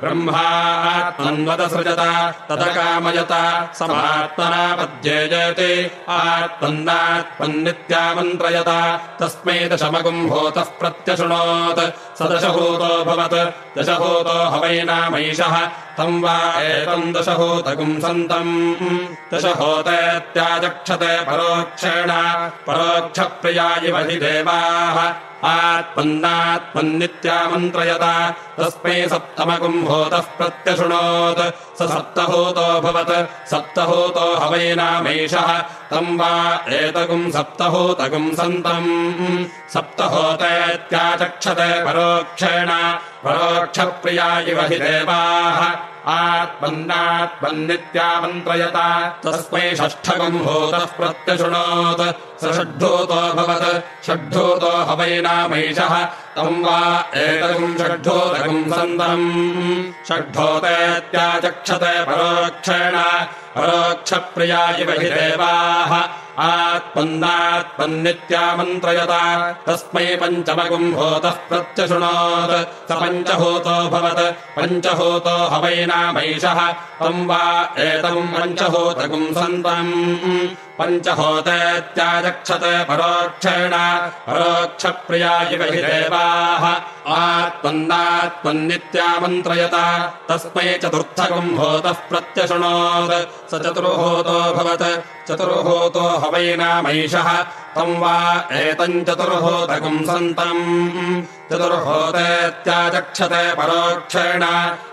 ब्रह्मात्मन्वदसृजत तदकामयत समात्मना पद्येजयति आत्मन्नात्मन्नित्यामन्त्रयत तस्मै दशमगुम्भूतः प्रत्यशृणोत् स दशभूतोऽभवत् दशभूतो हवैनामैषः तम् वा एतम् दशभूतगुम् सन्तम्। परोक्षेण परोक्षप्रिया इव हि देवाः आत्मन्नात्मन्नित्यामन्त्रयत। तस्मै सप्तमगुम्भूतः प्रत्यशृणोत्। स सप्तभूतोऽभवत् सप्तभूतो हवैनामैषः। तम् वा एतगुम् सप्तभूतगुम् सन्तम्। सप्तहोतेत्याचक्षते परोक्षेण। परोक्षप्रिया इव हि देवाः। आत्मन्नात्मन्नित्यामन्त्रयत। तस्मै षष्ठगम् भूतः प्रत्यशृणोत् स षड्भूतोऽभवत् षड्भूतो हवैनामैषः तम् वा एतगम् षड्भूतगम् सन्तम् षड्भूतेत्याचक्षते परोक्षेण। परोक्षप्रिया इव हि देवाः। आत्मन्नात्मन्नित्यामन्त्रयत। तस्मै पञ्चमगुम् भूतः प्रत्यशृणोत्। स पञ्चभूतोऽभवत् पञ्चभूतो हवैनामैषः तम् वा एतम् पञ्चभूतगुम् सन्तम् पञ्चहोतेत्याचक्षते परोक्षेण परोक्षप्रिया इव हि देवाः। आत्मन्नात्मन्नित्यामन्त्रयत तस्मै चतुर्थगुम् भूतः प्रत्यशृणोत्। स चतुर्भूतोऽभवत् चतुर्भूतो हवैनामैषः तम् वा एतम् चतुर्भूतगुम् सन्तम्। चतुर्भूतेत्याचक्षते परोक्षेण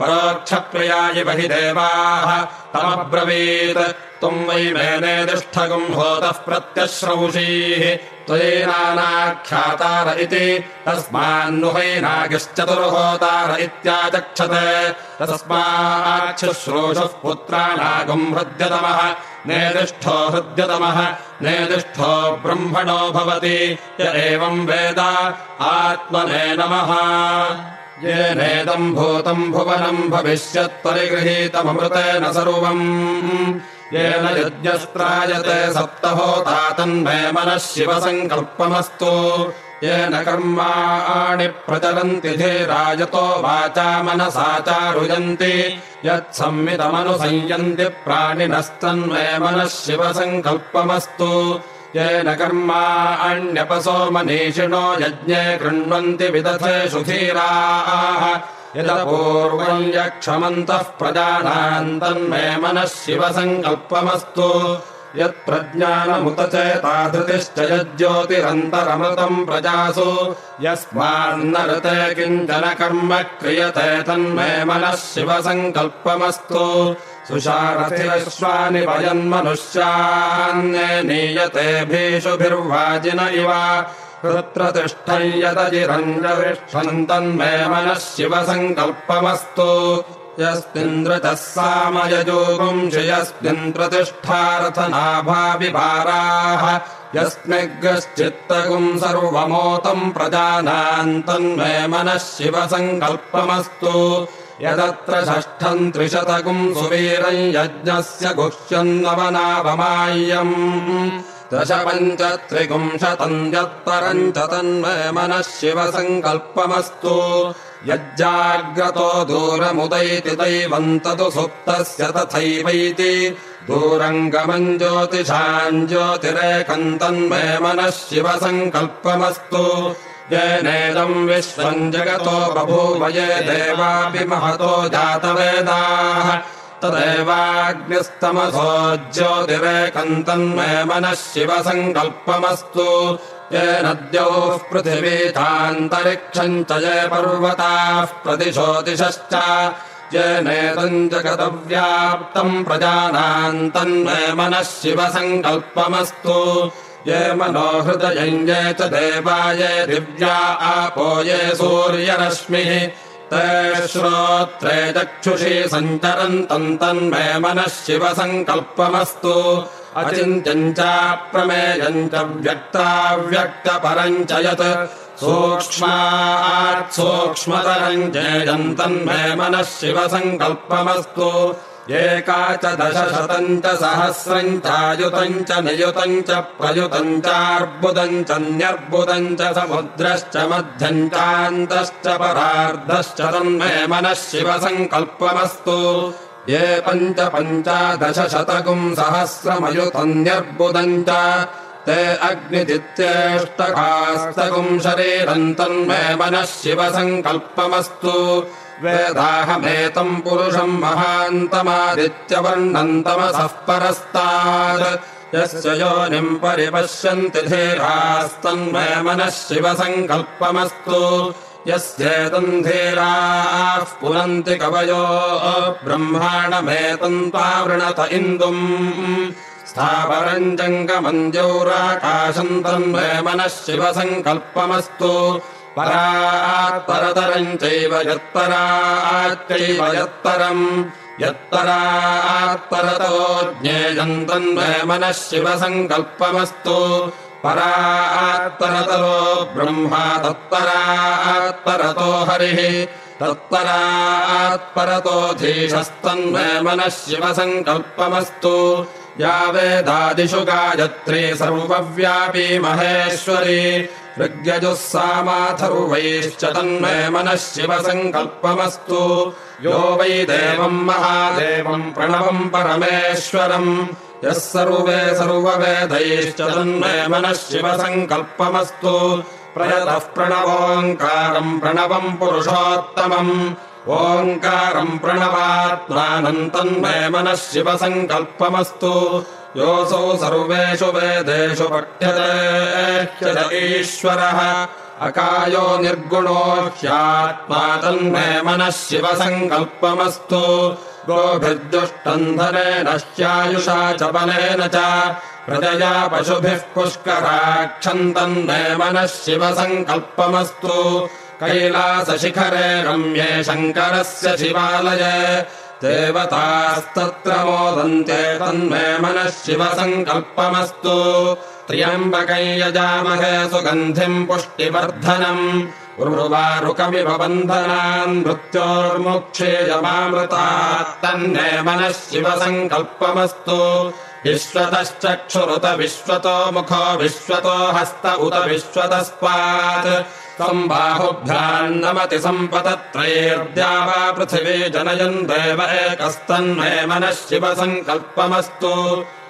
परोक्षप्रिया इव हि देवाः। तमब्रवीत् त्वम् वै मेनेदिष्ठगुम् भूतः प्रत्यश्रौषीः। त्वयैनानाख्यातार इति तस्मान्नुहैनागिश्चतुर्होतार इत्याचक्षते। तस्माच्छुश्रूषुः पुत्राणागुम् हृद्यतमः नेदिष्ठो हृद्यतमः नेदिष्ठो ब्रह्मणो भवति। य एवम् वेद आत्मने नमः। येनेदम् भूतम् भुवनम् भविष्यत्परिगृहीतममृतेन सर्वम् येन यज्ञस्त्रायते सप्तहोता तन्मे मनः शिवसङ्कल्पमस्तु। येन कर्माणि प्रचलन्ति धीरायतो वाचा मनसा चारुयन्ति यत्संवितमनुसंयन्ति प्राणिनस्तन्मे मनः शिवसङ्कल्पमस्तु। येन कर्माण्यपसो मनीषिणो यज्ञे कृण्वन्ति विदथेषु धीराः यदपूर्वम् यक्षमन्तः प्रजानाम् तन्मे मनः शिवसङ्कल्पमस्तु। यत्प्रज्ञानमुत चेताधृतिश्च यज्ज्योतिरन्तरमृतम् प्रजासु। यस्मान्नरते किञ्चन कर्म क्रियते तन्मे मनः शिवसङ्कल्पमस्तु। सुशारथिरश्वानि वयन्मनुष्यान्ये नीयते भीषुभिर्वाजिन इव यदजिरञ्जविष्ठम् तन्मे मनः शिवसङ्कल्पमस्तु। यस्मिन्द्रतः सामयजोगुंशि यस्मिन् प्रतिष्ठारथनाभाविभाराः यस्मिग्श्चित्तगुम् सर्वमोतम् प्रजानाम् तन्मे मनः शिवसङ्कल्पमस्तु। यदत्र षष्ठम् त्रिशतगुम् सुवीरम् यज्ञस्य गुह्यम् नवनावमाय्यम् दश पञ्च त्रिगुंशतम् यत्परम् च तन्मे मनः शिवसङ्कल्पमस्तु। यज्जाग्रतो दूरमुदैति दैवम् ततु सुप्तस्य तथैवैति। दूरम् गमम् ज्योतिषाम् ज्योतिरेकम् तन्मे मनः शिवसङ्कल्पमस्तु। येनेदम् विश्वम् जगतो बभूव ये देवापि महतो जातवेदाः तदेवाग्निस्तमसो ज्योतिरेकम् तन्मे मनः शिवसङ्कल्पमस्तु येन द्यौः पृथिवी चान्तरिक्षम् च ये पर्वताः दिशश्च येनेदम् जगदव्याप्तम् प्रजानाम् तन्मे मनः शिवसङ्कल्पमस्तु ये मनोहृदयम् ये च देवा ये दिव्या आपो ये सूर्यरश्मिः ते श्रोत्रे चक्षुषी सञ्चरन्तम् तन्मे मनः शिवसङ्कल्पमस्तु। अचिन्त्यम् चाप्रमेयम् च व्यक्ताव्यक्तपरम् च यत् सूक्ष्मात् सूक्ष्मतरम् ज्ञेयम् तन्मे मनः शिवसङ्कल्पमस्तु एका च दशशतम् च सहस्रम् चायुतम् च नियुतम् च प्रयुतम् चार्बुदम् च न्यर्बुदम् च समुद्रश्च मध्यम् चान्तश्च परार्धश्च तन्मे मनः शिवसङ्कल्पमस्तु। ये पञ्च पञ्चादशशतकुम् सहस्रमयुतम् न्यर्बुदम् च ते अग्निजित्येष्टकास्तकुम् शरीरम् तन्मे मनः शिवसङ्कल्पमस्तु वेदाहमेतम् पुरुषम् महान्तमादित्यवर्णन्तमसः परस्तात् यस्य योनिम् परिपश्यन्ति धीरास्तन्मे मनः शिवसङ्कल्पमस्तु। यस्येतम् धीराः पुनन्ति कवयो ब्रह्माणमेतम् त्वावृणत इन्दुम्। स्थावरम् जङ्गमञ्जौराकाशम् तन्मे मनः शिवसङ्कल्पमस्तु परात्परतरम् चैव यत्पराच्चैव यत्परम्। यत्परात्परतो ज्ञेयम् तन्मे मनः शिवसङ्कल्पमस्तु। परात्परतरो ब्रह्मा तत्परात्परतो हरिः। तत्परात्परतो धीशस्तन्मे मनः शिवसङ्कल्पमस्तु। या वेदादिषु गायत्री सर्वव्यापी महेश्वरी ऋग्यजुः सामाथर्वैश्च तन्मे मनः शिवसङ्कल्पमस्तु यो वै देवम् महादेवम् प्रणवम् परमेश्वरम्। यः सर्वे सर्ववेदैश्च तन्मे मनः शिवसङ्कल्पमस्तु प्रयतः प्रणवोङ्कारम् प्रणवम् पुरुषोत्तमम्। ओङ्कारम् प्रणवात्मानम् तन्मे मनः शिवसङ्कल्पमस्तु योऽसौ सर्वेषु वेदेषु पठ्यते। ईश्वरः अकायो निर्गुणो ह्यात्मा तन्मे मनः शिवसङ्कल्पमस्तु। ह्यायुषा च बलेन च प्रजया पशुभिः पुष्कराक्षम् तन्मे मनः शिवसङ्कल्पमस्तु। कैलासशिखरे रम्ये शङ्करस्य शिवालये देवतास्तत्र मोदन्ते तन्मे मनः शिवसङ्कल्पमस्तु। त्र्यम्बकै यजामहे सुगन्धिम् पुष्टिवर्धनम् उर्वारुकमिव बन्धनान् मृत्योर्मुक्षेयमामृतात्तन्मे मनः शिवसङ्कल्पमस्तु। विश्वतश्चक्षुरुत विश्वतो मुखो विश्वतो हस्त उत विश्वतस्मात् त्वम् बाहुभ्यान्नमति सम्पदत्रैर्द्या वा पृथिवी जनयन् देव एकस्तन्मे मनः शिवसङ्कल्पमस्तु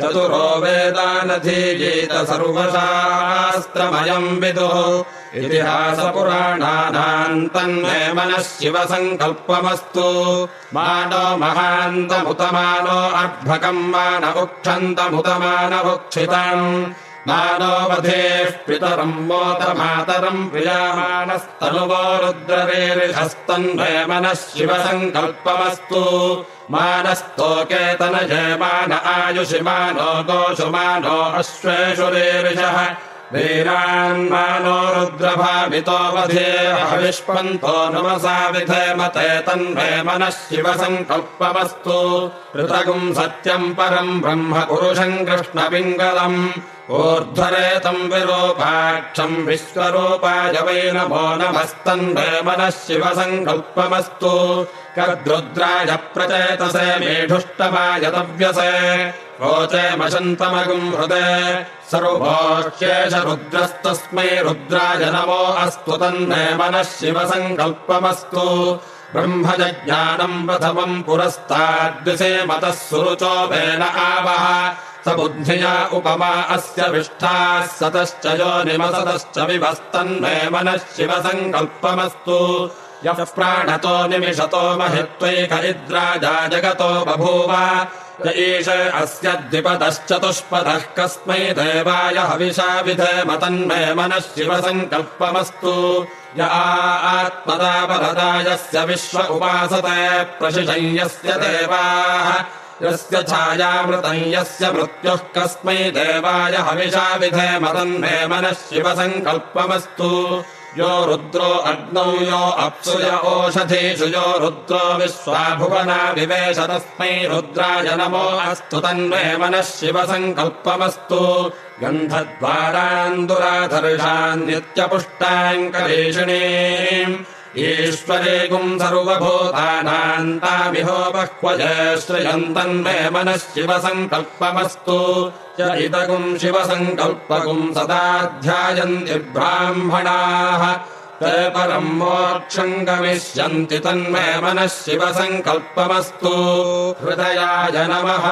चतुरो वेदानधीयेत सर्वशास्त्रमयम् विदुः। इतिहासपुराणानाम् तन्मे मनः शिवसङ्कल्पमस्तु मानो महान्तमुतमानो अर्भकम् मान उक्षन्तमुतमानवुक्षितम् मानोवधेः पितरम् मोदमातरम् प्रियामाणस्तनुवो रुद्ररेरिहस्तन्मे मनः शिवसङ्कल्पमस्तु। मानस्तोकेतनजयमान आयुषिमानो गोषुमानो अश्वेषु रेरिषः वीरान्मानो रुद्रभावितो वधे हविष्पन्तो नमसा विधेमते तन्मे मनः शिवसङ्कल्पमस्तु। ऋतगुम् सत्यम् परम् ब्रह्म पुरुषम् कृष्णपिङ्गलम् ऊर्ध्वरेतम् विरूपाक्षम् विश्वरूपाय वै नमो नमस्तन्मे मनः शिवसङ्कल्पमस्तु। कद्रुद्राय प्रचेतसे मेढुष्टमाय तव्यसे रोचेमशन्तमगुम् हृदे। सर्वोह्येष रुद्रस्तस्मै रुद्राय नमो अस्तु तन्मे मनः शिवसङ्कल्पमस्तु ब्रह्मजज्ञानम् प्रथमम् पुरस्ताद्विषे मतः सुरुचो वेन आवः स बुद्धिया उपमा अस्य विष्ठाः सतश्च योनिमसतश्च विभस्तन्मे मनः शिवसङ्कल्पमस्तु। यः प्राणतो निमिषतो महित्वैक इद्राजा जगतो बभूव य एष अस्य द्विपदश्चतुष्पदः कस्मै देवाय हविषा विधेमतन्मे मनः शिवसङ्कल्पमस्तु। य आत्मदा परदा यस्य विश्व उपासते प्रशिशय्यस्य देवाः। यस्य छायामृतम् यस्य मृत्युः कस्मै देवाय हविषा विधेमतन्मे मनः शिवसङ्कल्पमस्तु। यो रुद्रो अग्नौ यो अप्सुय ओषधीषु यो रुद्रो विश्वाभुवना विवेश तस्मै रुद्राय नमो अस्तु तन्मे मनः शिवसङ्कल्पमस्तु। गन्धद्वारान् दुराधर्षान् नित्यपुष्टाङ्करेषिणीम् ईश्वरेगुम् सर्वभूतानान्तामिहो बह्वजे श्रयन्तन्मे मनः शिवसङ्कल्पमस्तु च इदगुम् शिवसङ्कल्पगुम् सदा ध्यायन्ति ब्राह्मणाः। ते परम् मोक्षम् गमिष्यन्ति तन्मे मनः शिवसङ्कल्पमस्तु हृदयाय नमः